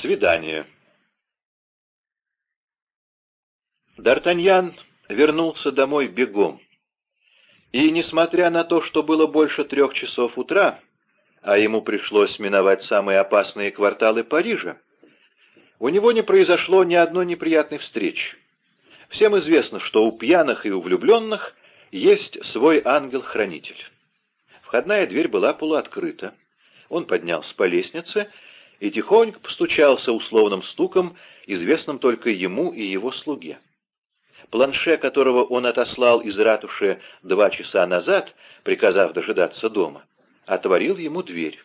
Свидание. Д'Артаньян вернулся домой бегом. И, несмотря на то, что было больше трех часов утра, а ему пришлось миновать самые опасные кварталы Парижа, у него не произошло ни одной неприятной встречи. Всем известно, что у пьяных и у влюбленных есть свой ангел-хранитель. Входная дверь была полуоткрыта. Он поднялся по лестнице и тихонько постучался условным стуком, известным только ему и его слуге. Планше, которого он отослал из ратуши два часа назад, приказав дожидаться дома, отворил ему дверь.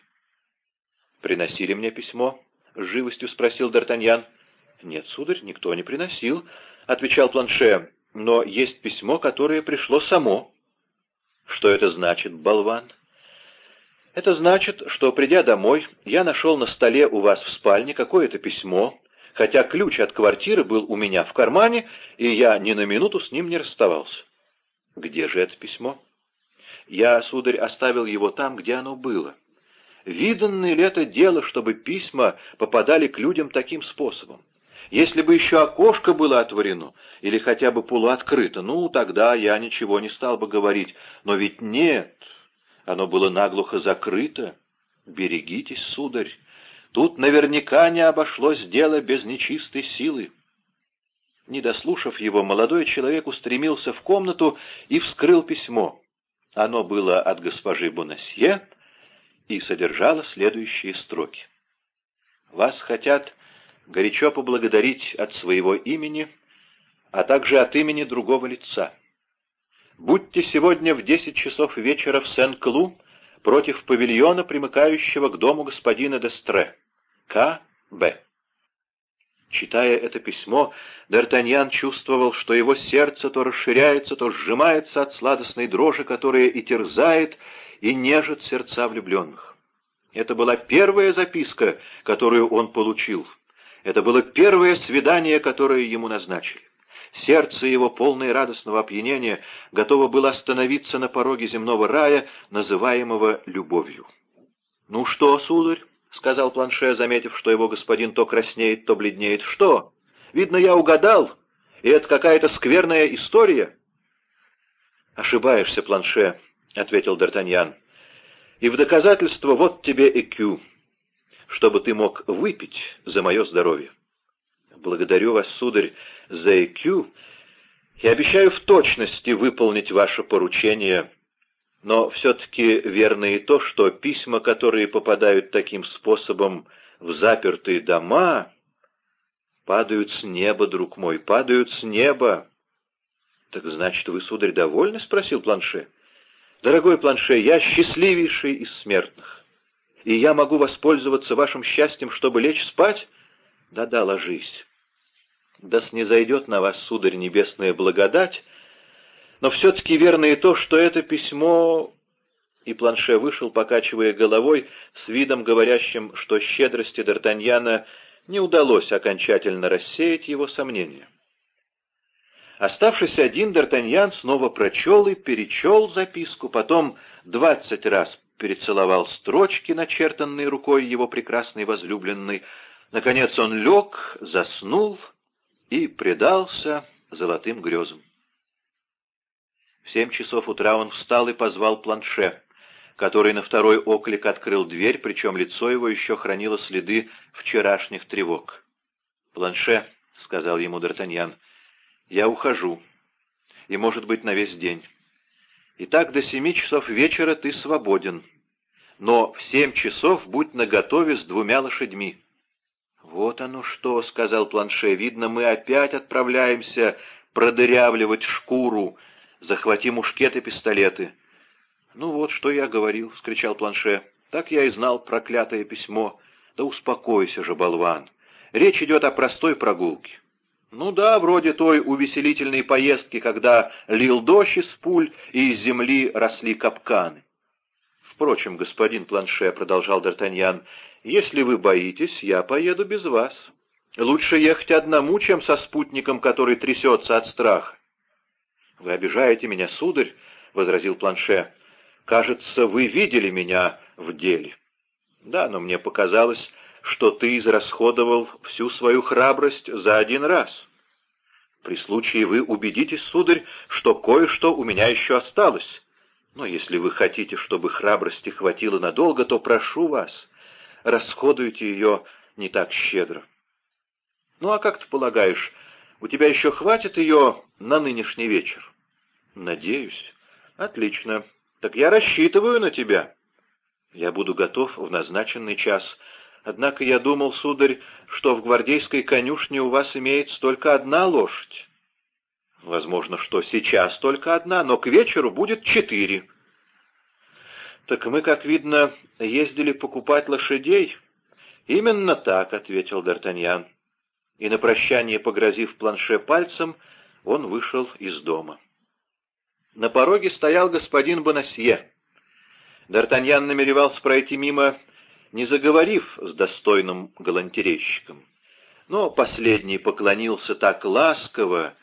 «Приносили мне письмо?» — с живостью спросил Д'Артаньян. «Нет, сударь, никто не приносил», — отвечал Планше, — «но есть письмо, которое пришло само». «Что это значит, болван?» «Это значит, что, придя домой, я нашел на столе у вас в спальне какое-то письмо, хотя ключ от квартиры был у меня в кармане, и я ни на минуту с ним не расставался. Где же это письмо? Я, сударь, оставил его там, где оно было. Виданное ли это дело, чтобы письма попадали к людям таким способом? Если бы еще окошко было отворено, или хотя бы полуоткрыто, ну, тогда я ничего не стал бы говорить. Но ведь нет, оно было наглухо закрыто. Берегитесь, сударь, Тут наверняка не обошлось дело без нечистой силы. Не дослушав его, молодой человек устремился в комнату и вскрыл письмо. Оно было от госпожи Бонасье и содержало следующие строки. «Вас хотят горячо поблагодарить от своего имени, а также от имени другого лица. Будьте сегодня в десять часов вечера в Сен-Клу против павильона, примыкающего к дому господина Дестре. К. Б. Читая это письмо, Д'Артаньян чувствовал, что его сердце то расширяется, то сжимается от сладостной дрожи, которая и терзает, и нежит сердца влюбленных. Это была первая записка, которую он получил. Это было первое свидание, которое ему назначили. Сердце его, полное радостного опьянения, готово было остановиться на пороге земного рая, называемого любовью. «Ну что, сударь?» — сказал Планше, заметив, что его господин то краснеет, то бледнеет. «Что? Видно, я угадал, и это какая-то скверная история». «Ошибаешься, Планше», — ответил Д'Артаньян. «И в доказательство вот тебе ЭКЮ, чтобы ты мог выпить за мое здоровье». «Благодарю вас, сударь, за ЭКЮ и обещаю в точности выполнить ваше поручение» Но все-таки верно и то, что письма, которые попадают таким способом в запертые дома, падают с неба, друг мой, падают с неба. — Так значит, вы, сударь, довольны? — спросил Планше. — Дорогой Планше, я счастливейший из смертных. И я могу воспользоваться вашим счастьем, чтобы лечь спать? Да-да, ложись. Да снизойдет на вас, сударь, небесная благодать, — но все-таки верно и то, что это письмо... И Планше вышел, покачивая головой, с видом говорящим, что щедрости Д'Артаньяна не удалось окончательно рассеять его сомнения. Оставшись один, Д'Артаньян снова прочел и перечел записку, потом двадцать раз перецеловал строчки, начертанные рукой его прекрасной возлюбленной. Наконец он лег, заснул и предался золотым грезам. В семь часов утра он встал и позвал планше, который на второй оклик открыл дверь, причем лицо его еще хранило следы вчерашних тревог. «Планше», — сказал ему Д'Артаньян, — «я ухожу, и, может быть, на весь день. Итак, до семи часов вечера ты свободен, но в семь часов будь наготове с двумя лошадьми». «Вот оно что», — сказал Планше, — «видно, мы опять отправляемся продырявливать шкуру, захвати мушкет и пистолеты». «Ну вот, что я говорил», — вскричал Планше. «Так я и знал проклятое письмо. Да успокойся же, болван. Речь идет о простой прогулке». «Ну да, вроде той увеселительной поездки, когда лил дождь из пуль и из земли росли капканы». «Впрочем, господин Планше», — продолжал Д'Артаньян, — «если вы боитесь, я поеду без вас. Лучше ехать одному, чем со спутником, который трясется от страха. «Вы обижаете меня, сударь», — возразил Планше. «Кажется, вы видели меня в деле». Да, но мне показалось, что ты израсходовал всю свою храбрость за один раз. При случае вы убедитесь, сударь, что кое-что у меня еще осталось. Но если вы хотите, чтобы храбрости хватило надолго, то прошу вас, расходуйте ее не так щедро. Ну а как ты полагаешь, у тебя еще хватит ее на нынешний вечер? Надеюсь. Отлично. Так я рассчитываю на тебя. Я буду готов в назначенный час. Однако я думал, сударь, что в гвардейской конюшне у вас имеется только одна лошадь. Возможно, что сейчас только одна, но к вечеру будет четыре. Так мы, как видно, ездили покупать лошадей. Именно так, — ответил Д'Артаньян. И на прощание, погрозив планше пальцем, он вышел из дома. На пороге стоял господин Бонасье. Д'Артаньян намеревался пройти мимо, не заговорив с достойным галантерейщиком. Но последний поклонился так ласково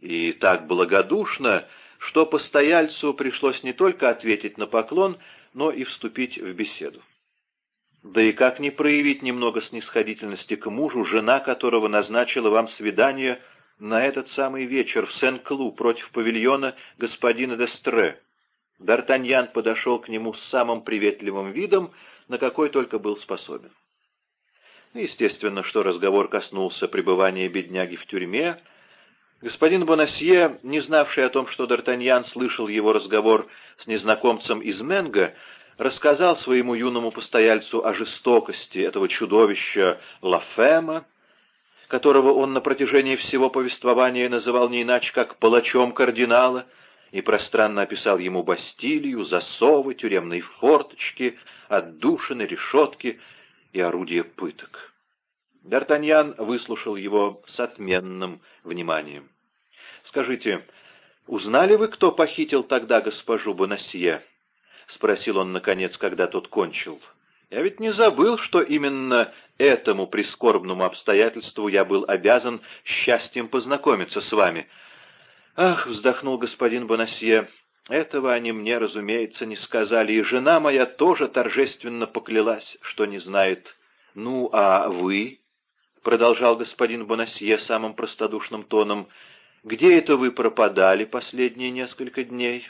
и так благодушно, что постояльцу пришлось не только ответить на поклон, но и вступить в беседу. Да и как не проявить немного снисходительности к мужу, жена которого назначила вам свидание на этот самый вечер в Сен-Клу против павильона господина Дестре? Д'Артаньян подошел к нему с самым приветливым видом, на какой только был способен. Естественно, что разговор коснулся пребывания бедняги в тюрьме. Господин Бонасье, не знавший о том, что Д'Артаньян слышал его разговор с незнакомцем из Менго, рассказал своему юному постояльцу о жестокости этого чудовища Лафема, которого он на протяжении всего повествования называл не иначе, как палачом кардинала, и пространно описал ему Бастилию, засовы, тюремные форточки, отдушины, решетки и орудия пыток. Д'Артаньян выслушал его с отменным вниманием. «Скажите, узнали вы, кто похитил тогда госпожу Бонасье?» — спросил он, наконец, когда тот кончил. «Я ведь не забыл, что именно этому прискорбному обстоятельству я был обязан счастьем познакомиться с вами». «Ах!» — вздохнул господин Бонасье. «Этого они мне, разумеется, не сказали, и жена моя тоже торжественно поклялась, что не знает. Ну, а вы?» — продолжал господин Бонасье самым простодушным тоном. «Где это вы пропадали последние несколько дней?»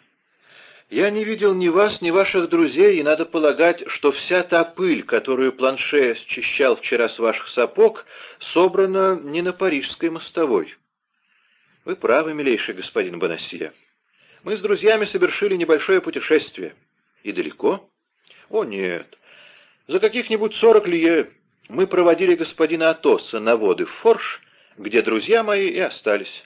«Я не видел ни вас, ни ваших друзей, и надо полагать, что вся та пыль, которую планше счищал вчера с ваших сапог, собрана не на парижской мостовой». Вы правы, милейший господин Бонасье. Мы с друзьями совершили небольшое путешествие. И далеко? О, нет. За каких-нибудь сорок лье мы проводили господина Атоса на воды в Форш, где друзья мои и остались.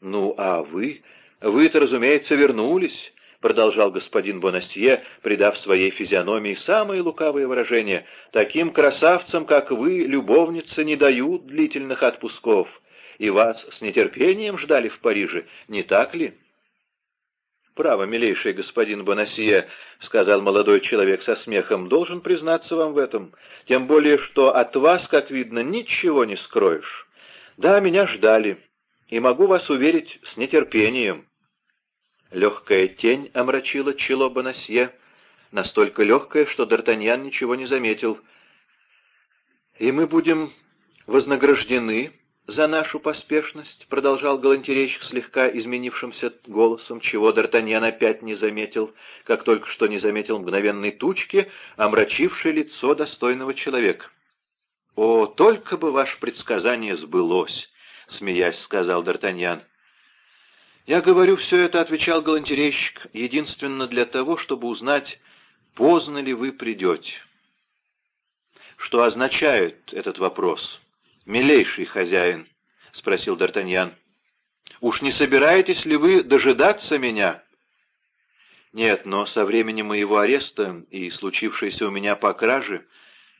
Ну, а вы? Вы-то, разумеется, вернулись, продолжал господин Бонасье, придав своей физиономии самые лукавые выражения. Таким красавцам, как вы, любовницы не дают длительных отпусков и вас с нетерпением ждали в Париже, не так ли?» «Право, милейший господин Бонасье», — сказал молодой человек со смехом, — «должен признаться вам в этом, тем более, что от вас, как видно, ничего не скроешь. Да, меня ждали, и могу вас уверить с нетерпением». Легкая тень омрачила чело Бонасье, настолько легкая, что Д'Артаньян ничего не заметил. «И мы будем вознаграждены за нашу поспешность», — продолжал галантерейщик слегка изменившимся голосом, чего Д'Артаньян опять не заметил, как только что не заметил мгновенной тучки, омрачившей лицо достойного человека. «О, только бы ваше предсказание сбылось!» — смеясь сказал Д'Артаньян. «Я говорю все это», — отвечал галантерейщик, — «единственно для того, чтобы узнать, поздно ли вы придете». «Что означает этот вопрос?» «Милейший хозяин», — спросил Д'Артаньян, — «уж не собираетесь ли вы дожидаться меня?» «Нет, но со времени моего ареста и случившейся у меня по краже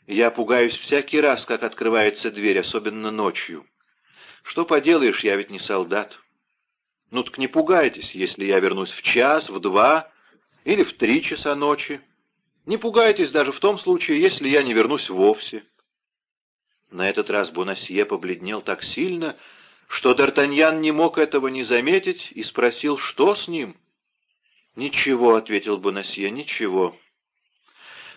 я пугаюсь всякий раз, как открывается дверь, особенно ночью. Что поделаешь, я ведь не солдат. Ну так не пугайтесь, если я вернусь в час, в два или в три часа ночи. Не пугайтесь даже в том случае, если я не вернусь вовсе». На этот раз Бонасье побледнел так сильно, что Д'Артаньян не мог этого не заметить и спросил, что с ним. «Ничего», — ответил Бонасье, — «ничего».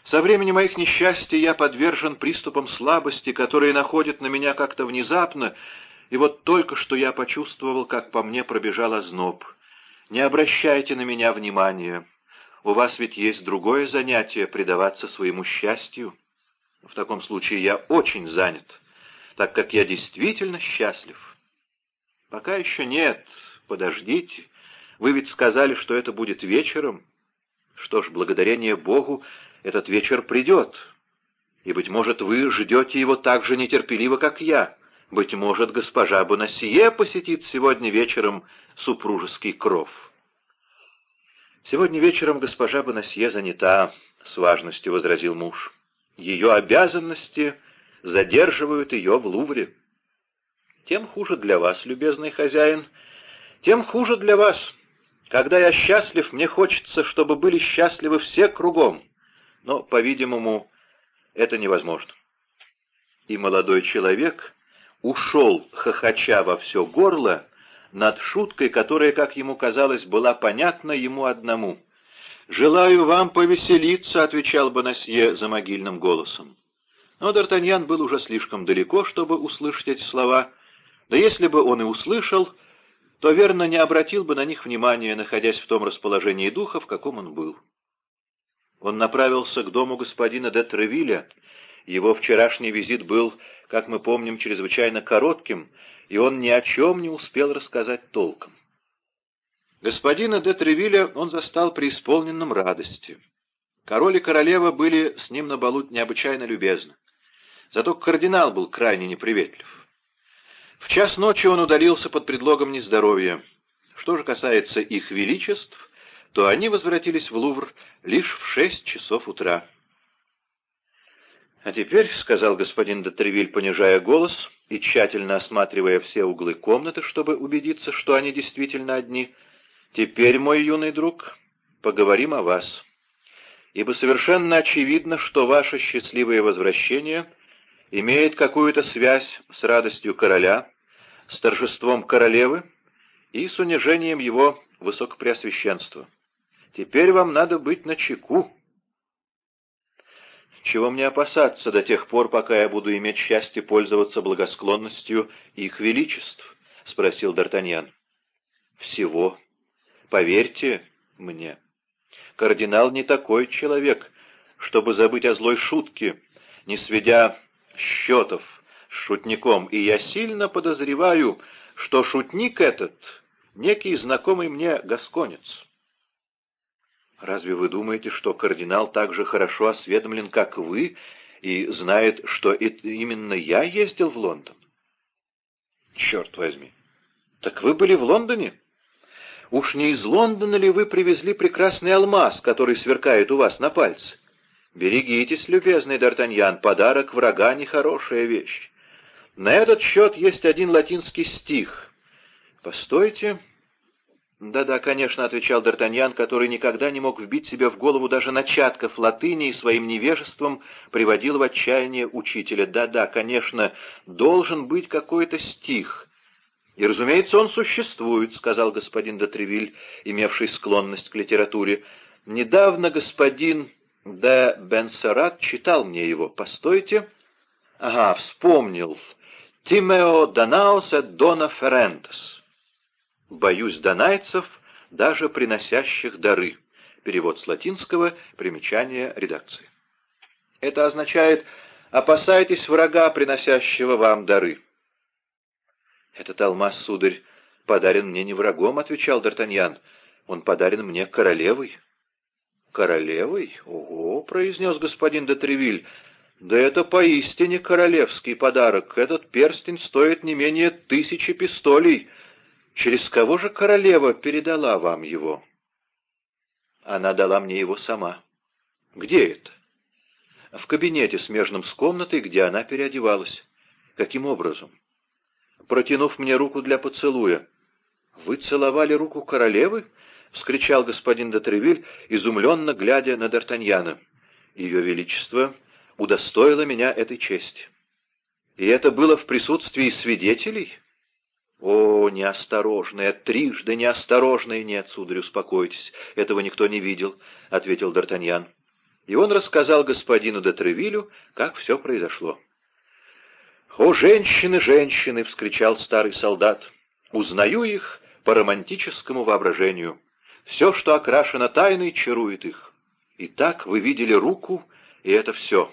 Со времени моих несчастий я подвержен приступам слабости, которые находят на меня как-то внезапно, и вот только что я почувствовал, как по мне пробежал озноб. Не обращайте на меня внимания. У вас ведь есть другое занятие — предаваться своему счастью. В таком случае я очень занят, так как я действительно счастлив. Пока еще нет. Подождите. Вы ведь сказали, что это будет вечером. Что ж, благодарение Богу, этот вечер придет. И, быть может, вы ждете его так же нетерпеливо, как я. Быть может, госпожа Бонасье посетит сегодня вечером супружеский кров. «Сегодня вечером госпожа Бонасье занята», — с важностью возразил муж. «Ее обязанности задерживают ее в Лувре». «Тем хуже для вас, любезный хозяин, тем хуже для вас. Когда я счастлив, мне хочется, чтобы были счастливы все кругом. Но, по-видимому, это невозможно». И молодой человек ушел, хохоча во все горло, над шуткой, которая, как ему казалось, была понятна ему одному. «Желаю вам повеселиться», — отвечал Бонасье за могильным голосом. Но Д'Артаньян был уже слишком далеко, чтобы услышать эти слова, да если бы он и услышал, то, верно, не обратил бы на них внимания, находясь в том расположении духа, в каком он был. Он направился к дому господина де Тревиля. Его вчерашний визит был, как мы помним, чрезвычайно коротким, и он ни о чем не успел рассказать толком. Господина де Тревиля он застал преисполненным радости. Король и королева были с ним на балу необычайно любезны. Зато кардинал был крайне неприветлив. В час ночи он удалился под предлогом нездоровья. Что же касается их величеств, то они возвратились в Лувр лишь в шесть часов утра. «А теперь», — сказал господин де Тревиль, понижая голос и тщательно осматривая все углы комнаты, чтобы убедиться, что они действительно одни, «теперь, мой юный друг, поговорим о вас. Ибо совершенно очевидно, что ваше счастливое возвращение имеет какую-то связь с радостью короля, с торжеством королевы и с унижением его высокопреосвященства. Теперь вам надо быть начеку». Чего мне опасаться до тех пор, пока я буду иметь счастье пользоваться благосклонностью их величеств? — спросил Д'Артаньян. — Всего. Поверьте мне. Кардинал не такой человек, чтобы забыть о злой шутке, не сведя счетов с шутником, и я сильно подозреваю, что шутник этот — некий знакомый мне гасконец. Разве вы думаете, что кардинал так же хорошо осведомлен, как вы, и знает, что именно я ездил в Лондон? Черт возьми! Так вы были в Лондоне? Уж не из Лондона ли вы привезли прекрасный алмаз, который сверкает у вас на пальце? Берегитесь, любезный Д'Артаньян, подарок врага — нехорошая вещь. На этот счет есть один латинский стих. Постойте, «Да-да, конечно», — отвечал Д'Артаньян, который никогда не мог вбить себе в голову даже начатков латыни и своим невежеством приводил в отчаяние учителя. «Да-да, конечно, должен быть какой-то стих». «И, разумеется, он существует», — сказал господин Дотревиль, имевший склонность к литературе. «Недавно господин де Бенсерат читал мне его. Постойте». «Ага, вспомнил. Тимео Данаус et Дона Ферентес». «Боюсь донайцев, даже приносящих дары». Перевод с латинского, примечание редакции. Это означает «опасайтесь врага, приносящего вам дары». «Этот алмаз, сударь, подарен мне не врагом», — отвечал Д'Артаньян. «Он подарен мне королевой». «Королевой? Ого!» — произнес господин де Тревиль. «Да это поистине королевский подарок. Этот перстень стоит не менее тысячи пистолей». Через кого же королева передала вам его? Она дала мне его сама. Где это? В кабинете, смежном с комнатой, где она переодевалась. Каким образом? Протянув мне руку для поцелуя. «Вы целовали руку королевы?» — вскричал господин де изумленно глядя на Д'Артаньяна. «Ее Величество удостоило меня этой чести. И это было в присутствии свидетелей?» «О, неосторожная, трижды неосторожная! Нет, сударь, успокойтесь, этого никто не видел», — ответил Д'Артаньян. И он рассказал господину де как все произошло. «О, женщины, женщины!» — вскричал старый солдат. «Узнаю их по романтическому воображению. Все, что окрашено тайной, чарует их. Итак, вы видели руку, и это все.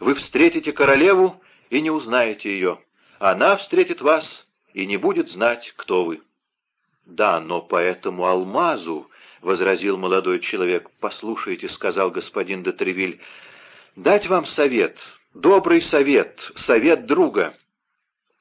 Вы встретите королеву и не узнаете ее. Она встретит вас и не будет знать, кто вы». «Да, но по этому алмазу», — возразил молодой человек, — «послушайте», — сказал господин де Тревиль, — «дать вам совет, добрый совет, совет друга».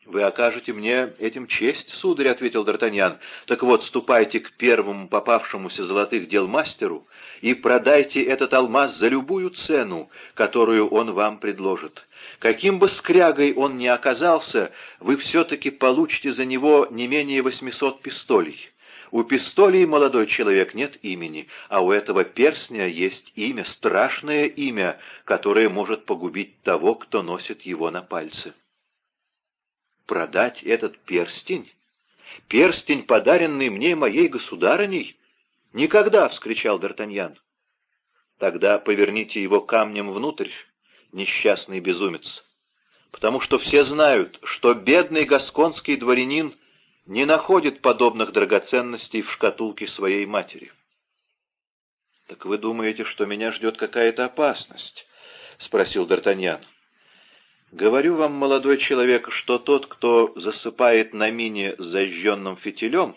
«Вы окажете мне этим честь, сударь», — ответил Д'Артаньян. «Так вот, ступайте к первому попавшемуся золотых дел мастеру и продайте этот алмаз за любую цену, которую он вам предложит. Каким бы скрягой он ни оказался, вы все-таки получите за него не менее восьмисот пистолей. У пистолей, молодой человек, нет имени, а у этого перстня есть имя, страшное имя, которое может погубить того, кто носит его на пальце» продать этот перстень? Перстень, подаренный мне моей государыней? Никогда! — вскричал Д'Артаньян. Тогда поверните его камнем внутрь, несчастный безумец, потому что все знают, что бедный гасконский дворянин не находит подобных драгоценностей в шкатулке своей матери. «Так вы думаете, что меня ждет какая-то опасность?» — спросил Д'Артаньян. Говорю вам, молодой человек, что тот, кто засыпает на мине с зажженным фитилем,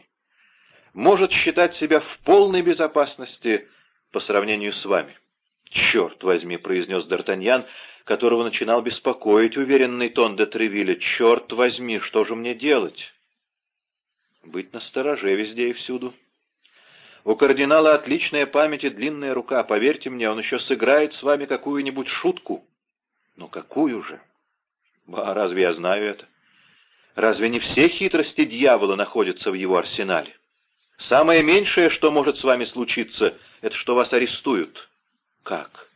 может считать себя в полной безопасности по сравнению с вами. «Черт возьми», — произнес Д'Артаньян, которого начинал беспокоить уверенный тон де Тревилля. «Черт возьми, что же мне делать?» «Быть настороже везде и всюду». У кардинала отличная память и длинная рука. Поверьте мне, он еще сыграет с вами какую-нибудь шутку. Но какую же? А разве я знаю это? Разве не все хитрости дьявола находятся в его арсенале? Самое меньшее, что может с вами случиться, это что вас арестуют. Как?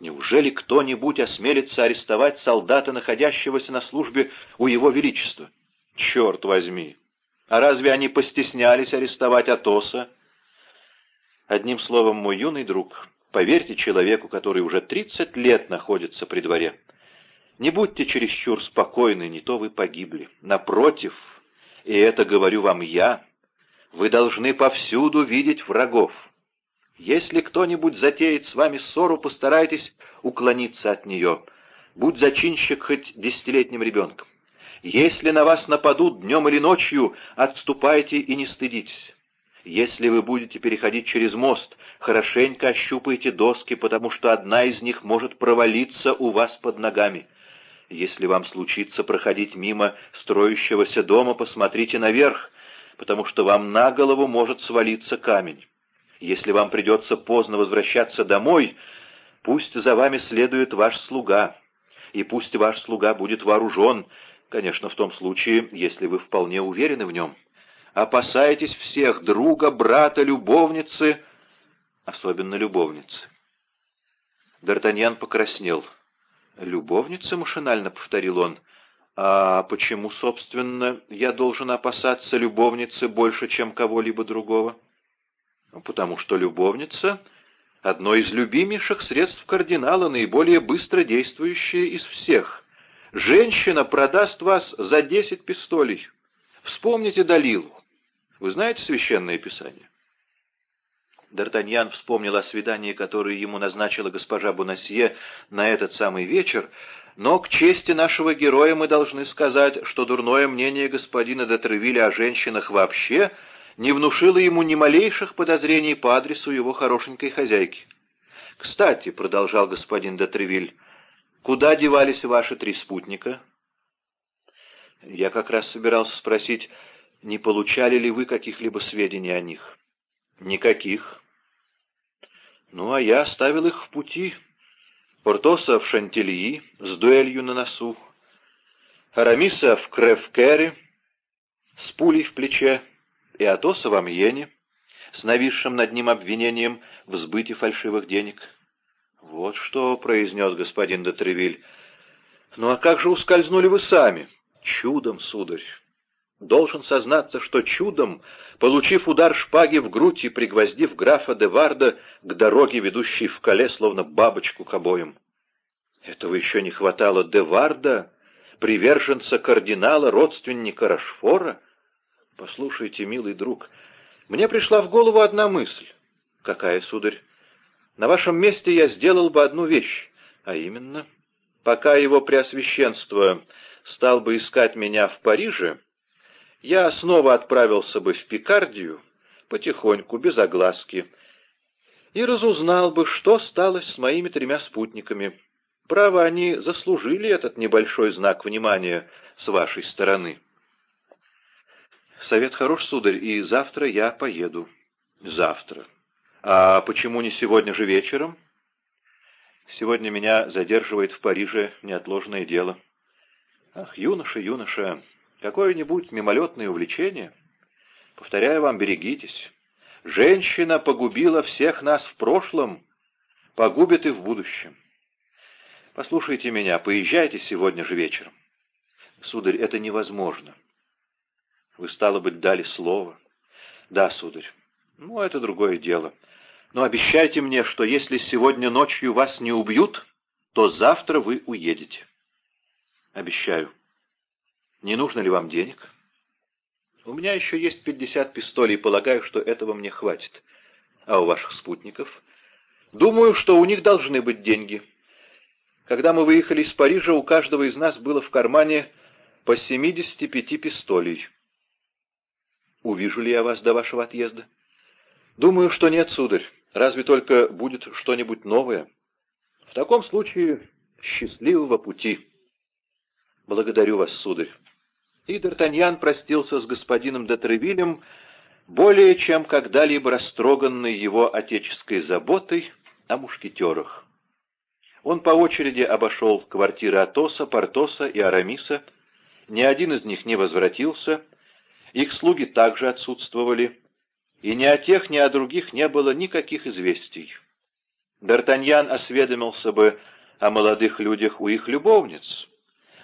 Неужели кто-нибудь осмелится арестовать солдата, находящегося на службе у его величества? Черт возьми! А разве они постеснялись арестовать Атоса? Одним словом, мой юный друг, поверьте человеку, который уже тридцать лет находится при дворе, не будьте чересчур спокойны, не то вы погибли. Напротив, и это говорю вам я, вы должны повсюду видеть врагов. Если кто-нибудь затеет с вами ссору, постарайтесь уклониться от нее. Будь зачинщик хоть десятилетним ребенком. Если на вас нападут днем или ночью, отступайте и не стыдитесь. Если вы будете переходить через мост, хорошенько ощупайте доски, потому что одна из них может провалиться у вас под ногами. Если вам случится проходить мимо строящегося дома, посмотрите наверх, потому что вам на голову может свалиться камень. Если вам придется поздно возвращаться домой, пусть за вами следует ваш слуга, и пусть ваш слуга будет вооружен, конечно, в том случае, если вы вполне уверены в нем. Опасайтесь всех, друга, брата, любовницы, особенно любовницы. Д'Артаньян покраснел. «Любовница?» — машинально повторил он. «А почему, собственно, я должен опасаться любовницы больше, чем кого-либо другого?» «Ну, «Потому что любовница — одно из любимейших средств кардинала, наиболее быстро действующее из всех. Женщина продаст вас за десять пистолей. Вспомните Далилу. Вы знаете Священное Писание?» Д'Артаньян вспомнил о свидании, которое ему назначила госпожа Бонасье на этот самый вечер, но к чести нашего героя мы должны сказать, что дурное мнение господина де Тревилля о женщинах вообще не внушило ему ни малейших подозрений по адресу его хорошенькой хозяйки. «Кстати», — продолжал господин де Тревиль, — «куда девались ваши три спутника?» «Я как раз собирался спросить, не получали ли вы каких-либо сведений о них?» Никаких. Ну, а я оставил их в пути. Портоса в Шантильи с дуэлью на носу, Арамиса в Кревкере с пулей в плече и Атоса в Амьене с нависшим над ним обвинением в сбыте фальшивых денег. «Вот что», — произнес господин де «Ну а как же ускользнули вы сами?» «Чудом, сударь. Должен сознаться, что чудом, получив удар шпаги в грудь и пригвоздив графа де Варда к дороге, ведущей в коле, словно бабочку к обоим. Этого еще не хватало де Варда, приверженца кардинала, родственника Рашфора. Послушайте, милый друг, мне пришла в голову одна мысль. Какая, сударь? На вашем месте я сделал бы одну вещь, а именно, пока его преосвященство стал бы искать меня в Париже, я снова отправился бы в Пикардию, потихоньку, без огласки, и разузнал бы, что стало с моими тремя спутниками. Право, они заслужили этот небольшой знак внимания с вашей стороны. Совет хорош, сударь, и завтра я поеду. Завтра. А почему не сегодня же вечером? Сегодня меня задерживает в Париже неотложное дело. Ах, юноша, юноша, какое-нибудь мимолетное увлечение? Повторяю вам, берегитесь. Женщина погубила всех нас в прошлом, погубит и в будущем. Послушайте меня, поезжайте сегодня же вечером. Сударь, это невозможно. Вы, стало быть, дали слово. Да, сударь. Ну, это другое дело. Но обещайте мне, что если сегодня ночью вас не убьют, то завтра вы уедете. Обещаю. Не нужно ли вам денег? У меня еще есть пятьдесят пистолей, полагаю, что этого мне хватит. А у ваших спутников? Думаю, что у них должны быть деньги. Когда мы выехали из Парижа, у каждого из нас было в кармане по 75 пистолей. Увижу ли я вас до вашего отъезда? Думаю, что нет, сударь. Разве только будет что-нибудь новое. В таком случае счастливого пути. Благодарю вас, сударь. И Д'Артаньян простился с господином де более чем когда-либо растроганный его отеческой заботой о мушкетерах. Он по очереди обошел квартиры Атоса, Портоса и Арамиса. Ни один из них не возвратился. Их слуги также отсутствовали. И ни о тех, ни о других не было никаких известий. Д'Артаньян осведомился бы о молодых людях у их любовниц,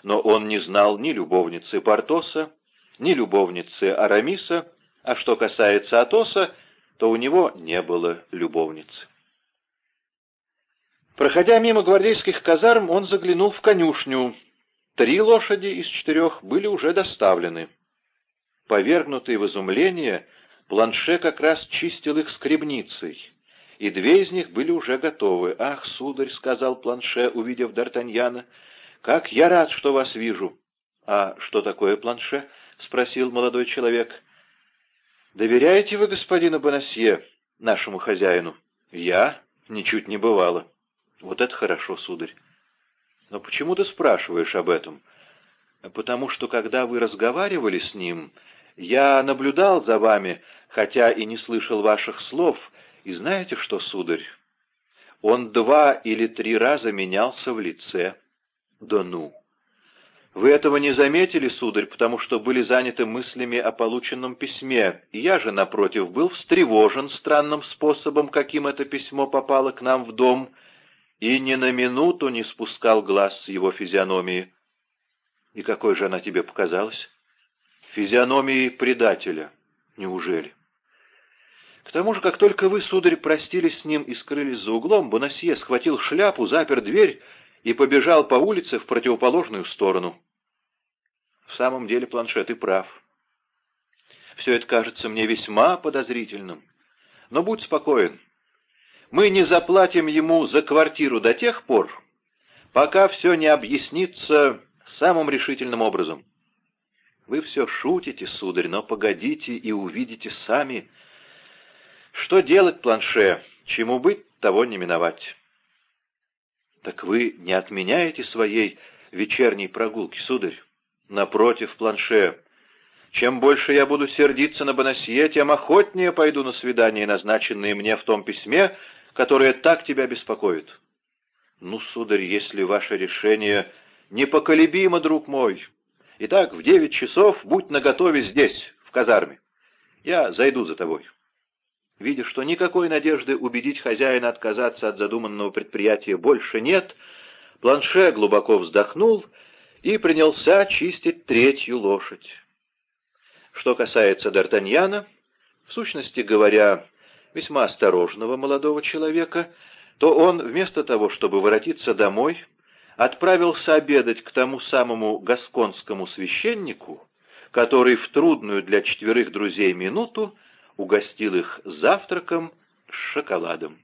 но он не знал ни любовницы Портоса, ни любовницы Арамиса, а что касается Атоса, то у него не было любовницы. Проходя мимо гвардейских казарм, он заглянул в конюшню. Три лошади из четырех были уже доставлены. Повергнутый в изумление, Планше как раз чистил их скребницей, и две из них были уже готовы. «Ах, сударь», — сказал Планше, увидев Д'Артаньяна, — «как я рад, что вас вижу». «А что такое Планше?» — спросил молодой человек. «Доверяете вы господину Бонасье, нашему хозяину?» «Я? Ничуть не бывало». Вот это хорошо, сударь. Но почему ты спрашиваешь об этом? Потому что, когда вы разговаривали с ним, я наблюдал за вами, хотя и не слышал ваших слов, и знаете что, сударь? Он два или три раза менялся в лице. Да ну! Вы этого не заметили, сударь, потому что были заняты мыслями о полученном письме, я же, напротив, был встревожен странным способом, каким это письмо попало к нам в дом, — и ни на минуту не спускал глаз с его физиономии. И какой же она тебе показалась? Физиономией предателя. Неужели? Тому же, как только вы, сударь, простились с ним и скрылись за углом, Бонасье схватил шляпу, запер дверь и побежал по улице в противоположную сторону. В самом деле, планшет, и прав. Все это кажется мне весьма подозрительным. Но будь спокоен, мы не заплатим ему за квартиру до тех пор, пока все не объяснится самым решительным образом. Вы все шутите, сударь, но погодите и увидите сами. Что делать, планше? Чему быть, того не миновать. Так вы не отменяете своей вечерней прогулки, сударь? Напротив, планше. Чем больше я буду сердиться на Бонасье, тем охотнее пойду на свидание, назначенное мне в том письме, которая так тебя беспокоит. Ну, сударь, если ваше решение непоколебимо, друг мой. Итак, в девять часов будь наготове здесь, в казарме. Я зайду за тобой. Видя, что никакой надежды убедить хозяина отказаться от задуманного предприятия больше нет, Планше глубоко вздохнул и принялся чистить третью лошадь. Что касается Д'Артаньяна, в сущности говоря, весьма осторожного молодого человека, то он, вместо того, чтобы воротиться домой, отправился обедать к тому самому гасконскому священнику, который в трудную для четверых друзей минуту угостил их завтраком с шоколадом.